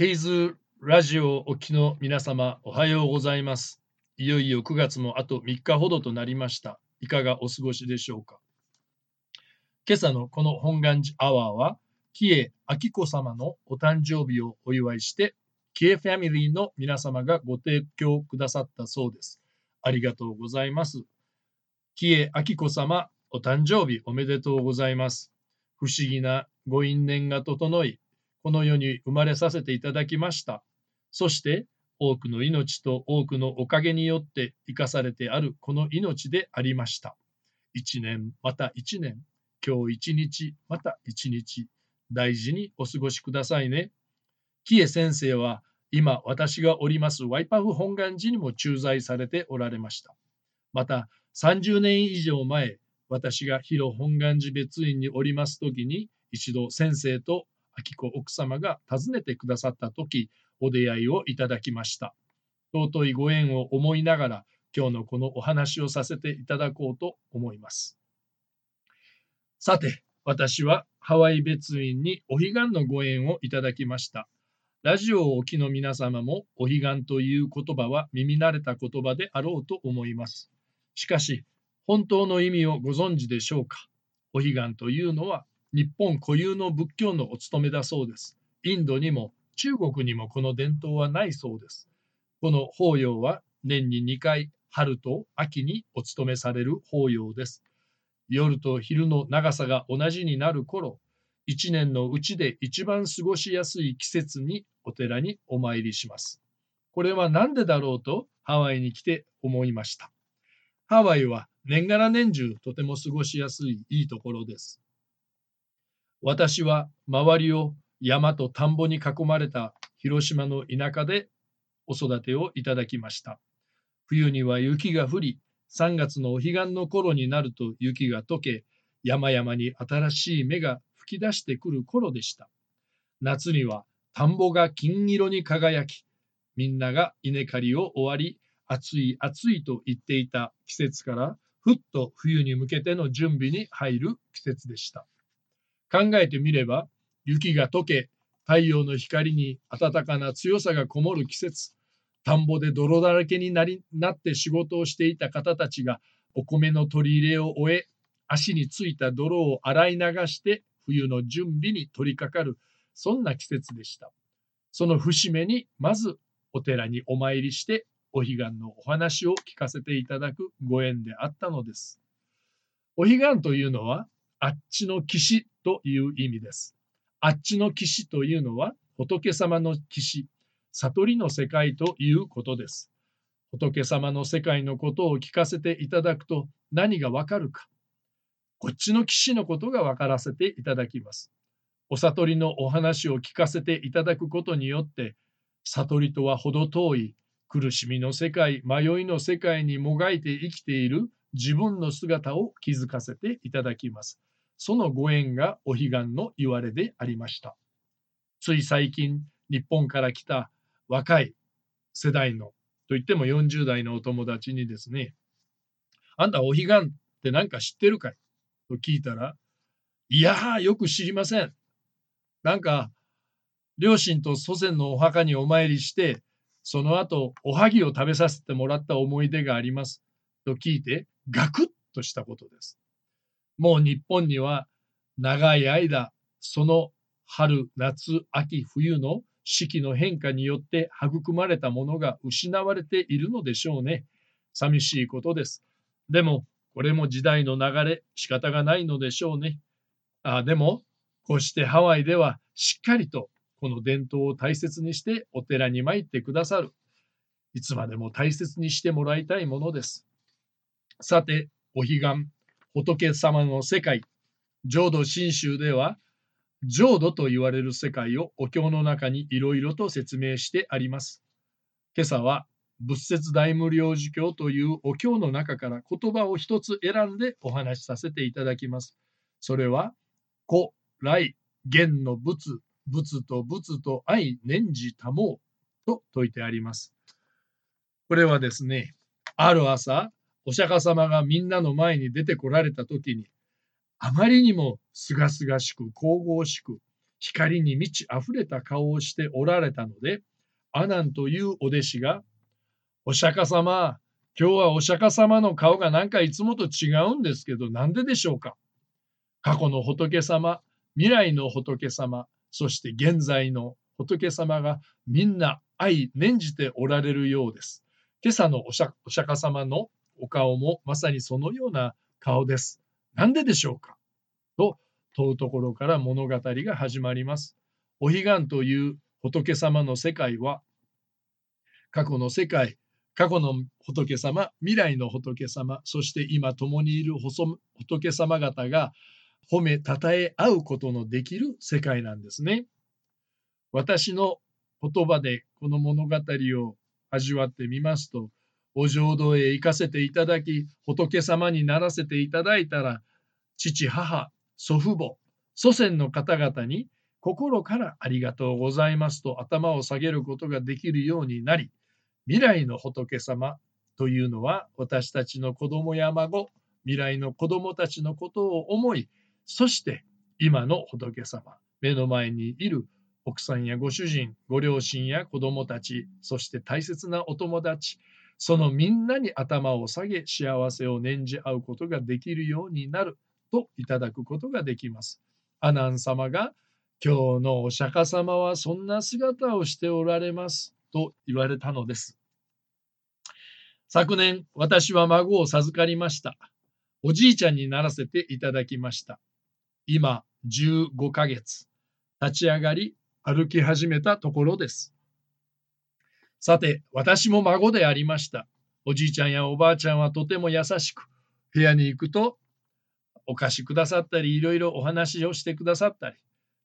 ケイズラジオおきの皆様、おはようございます。いよいよ9月もあと3日ほどとなりました。いかがお過ごしでしょうか。今朝のこの本願寺アワーは、キエ・アキコ様のお誕生日をお祝いして、キエファミリーの皆様がご提供くださったそうです。ありがとうございます。キエ・アキコ様、お誕生日おめでとうございます。不思議なご因縁が整い、この世に生まれさせていただきました。そして多くの命と多くのおかげによって生かされてあるこの命でありました。一年また一年、今日一日また一日、大事にお過ごしくださいね。キエ先生は今私がおりますワイパフ本願寺にも駐在されておられました。また30年以上前、私が広本願寺別院におります時に一度先生と明子奥様が訪ねてくださった時、お出会いをいただきました。尊いご縁を思いながら、今日のこのお話をさせていただこうと思います。さて、私はハワイ別院にお彼岸のご縁をいただきました。ラジオをお聞きの皆様もお彼岸という言葉は耳慣れた言葉であろうと思います。しかし、本当の意味をご存知でしょうか？お彼岸というのは日本固有の仏教のお務めだそうです。インドにも中国にもこの伝統はないそうです。この法要は年に2回、春と秋にお務めされる法要です。夜と昼の長さが同じになる頃、一年のうちで一番過ごしやすい季節にお寺にお参りします。これは何でだろうとハワイに来て思いました。ハワイは年がら年中とても過ごしやすいいいところです。私は周りを山と田んぼに囲まれた広島の田舎でお育てをいただきました。冬には雪が降り、3月のお彼岸の頃になると雪が溶け、山々に新しい芽が吹き出してくる頃でした。夏には田んぼが金色に輝き、みんなが稲刈りを終わり、暑い暑いと言っていた季節から、ふっと冬に向けての準備に入る季節でした。考えてみれば、雪が溶け、太陽の光に暖かな強さがこもる季節、田んぼで泥だらけになりなって仕事をしていた方たちが、お米の取り入れを終え、足についた泥を洗い流して冬の準備に取り掛かる、そんな季節でした。その節目に、まずお寺にお参りして、お彼岸のお話を聞かせていただくご縁であったのです。お彼岸というのは、あっちの岸という意味です。あっちの岸というのは仏様の岸、悟りの世界ということです。仏様の世界のことを聞かせていただくと何がわかるか。こっちの岸のことが分からせていただきます。お悟りのお話を聞かせていただくことによって、悟りとは程遠い苦しみの世界、迷いの世界にもがいて生きている自分の姿を気づかせていただきます。そのご縁がお彼岸の言われでありました。つい最近、日本から来た若い世代の、といっても40代のお友達にですね、あんたお彼岸って何か知ってるかい？と聞いたら、いやー、よく知りません。なんか、両親と祖先のお墓にお参りして、その後、おはぎを食べさせてもらった思い出があります。と聞いて、ガクッとしたことです。もう日本には長い間、その春、夏、秋、冬の四季の変化によって育まれたものが失われているのでしょうね。寂しいことです。でも、これも時代の流れ、仕方がないのでしょうね。あでも、こうしてハワイではしっかりとこの伝統を大切にしてお寺に参ってくださる。いつまでも大切にしてもらいたいものです。さて、お彼岸、仏様の世界、浄土真宗では、浄土と言われる世界をお経の中にいろいろと説明してあります。今朝は仏説大無量寿経というお経の中から言葉を一つ選んでお話しさせていただきます。それは、古来元の仏、仏と仏と愛念じ多毛と説いてあります。これはですね、ある朝、お釈迦様がみんなの前に出てこられた時に、あまりにも清々しく神々しく、光に満ち溢れた顔をしておられたので、アナンというお弟子が、お釈迦様、今日はお釈迦様の顔がなんかいつもと違うんですけど、なんででしょうか？過去の仏様、未来の仏様、そして現在の仏様がみんな愛念じておられるようです。今朝のお釈迦様のお顔もまさにそのような顔です。なんででしょうか？と問うところから物語が始まります。お彼岸という仏様の世界は過去の世界、過去の仏様、未来の仏様、そして今共にいる仏様方が褒めたたえ合うことのできる世界なんですね。私の言葉でこの物語を味わってみますと、お浄土へ行かせていただき、仏様にならせていただいたら、父、母、祖父母、祖先の方々に心からありがとうございますと頭を下げることができるようになり、未来の仏様というのは私たちの子供や孫、未来の子供たちのことを思い、そして今の仏様、目の前にいる奥さんやご主人、ご両親や子供たち、そして大切なお友達、そのみんなに頭を下げ幸せを念じ合うことができるようになるといただくことができます。アナン様が今日のお釈迦様はそんな姿をしておられますと言われたのです。昨年、私は孫を授かりました。おじいちゃんにならせていただきました。今、15ヶ月。立ち上がり、歩き始めたところです。さて、私も孫でありました。おじいちゃんやおばあちゃんはとても優しく、部屋に行くとお菓子くださったり、いろいろお話をしてくださったり、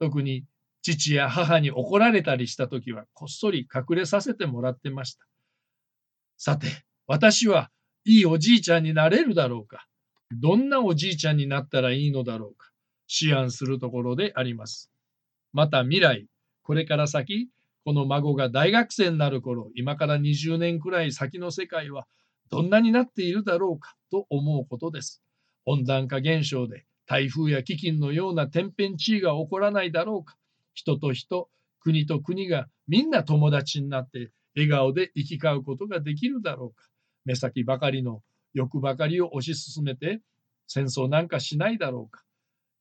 特に父や母に怒られたりした時はこっそり隠れさせてもらってました。さて、私はいいおじいちゃんになれるだろうかどんなおじいちゃんになったらいいのだろうか思案するところであります。また未来、これから先、この孫が大学生になる頃、今から20年くらい先の世界はどんなになっているだろうかと思うことです。温暖化現象で台風や飢饉のような天変地異が起こらないだろうか。人と人、国と国がみんな友達になって笑顔で行き交うことができるだろうか。目先ばかりの欲ばかりを推し進めて戦争なんかしないだろうか。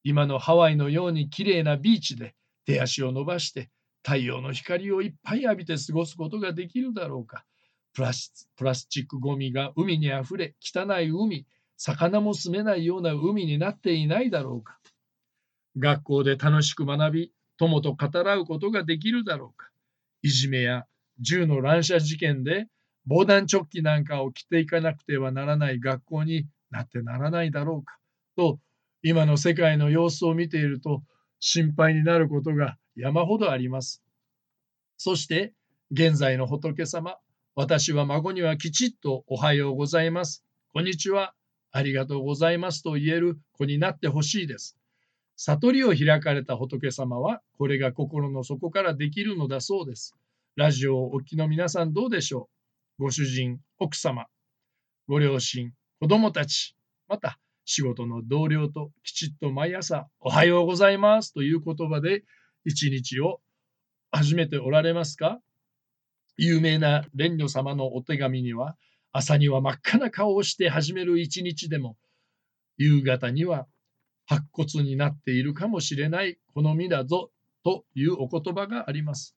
今のハワイのようにきれいなビーチで手足を伸ばして太陽の光をいっぱい浴びて過ごすことができるだろうか。プラスチックごみが海にあふれ汚い海魚も住めないような海になっていないだろうか。学校で楽しく学び友と語らうことができるだろうか。いじめや銃の乱射事件で防弾チョッキなんかを着ていかなくてはならない学校になってならないだろうか。と今の世界の様子を見ていると心配になることが山ほどあります。そして現在の仏様、私は孫にはきちっとおはようございます。こんにちは。ありがとうございますと言える子になってほしいです。悟りを開かれた仏様は、これが心の底からできるのだそうです。ラジオをお聞きの皆さんどうでしょう？ご主人、奥様、ご両親、子供たち、また仕事の同僚ときちっと毎朝おはようございますという言葉で一日を始めておられますか？有名な蓮女様のお手紙には朝には真っ赤な顔をして始める一日でも、夕方には白骨になっているかもしれないこの身だぞというお言葉があります。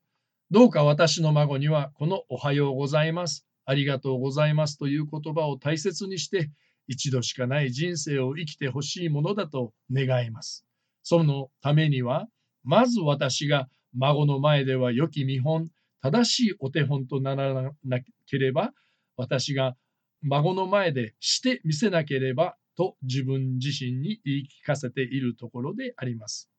どうか私の孫にはこのおはようございます、ありがとうございますという言葉を大切にして一度しかない人生を生きてほしいものだと願います。そのためには、まず私が孫の前では良き見本、正しいお手本とならなければ、私が孫の前でしてみせなければと自分自身に言い聞かせているところであります。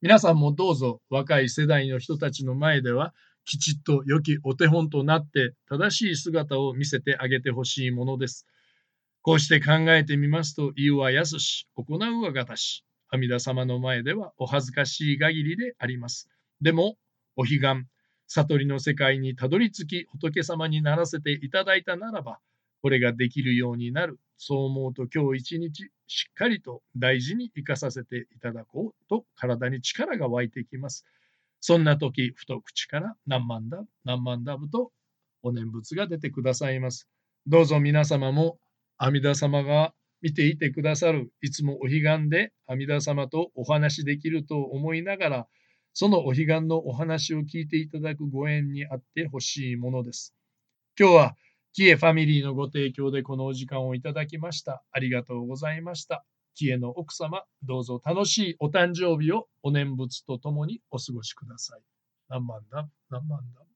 皆さんもどうぞ若い世代の人たちの前ではきちっと良きお手本となって正しい姿を見せてあげてほしいものです。こうして考えてみますと、言うはやすし、行うはがたし、阿弥陀様の前ではお恥ずかしい限りであります。でも、お彼岸、悟りの世界にたどり着き仏様にならせていただいたならば、これができるようになるそう思うと今日一日しっかりと大事に生かさせていただこうと体に力が湧いてきます。そんな時、ふと口から何万だ、何万ダブとお念仏が出てくださいます。どうぞ皆様も阿弥陀様が見ていてくださる、いつもお彼岸で阿弥陀様とお話できると思いながら、そのお彼岸のお話を聞いていただくご縁にあってほしいものです。今日はキエファミリーのご提供でこのお時間をいただきました。ありがとうございました。キエの奥様、どうぞ楽しいお誕生日をお念仏とともにお過ごしください。何万だ？何万だ？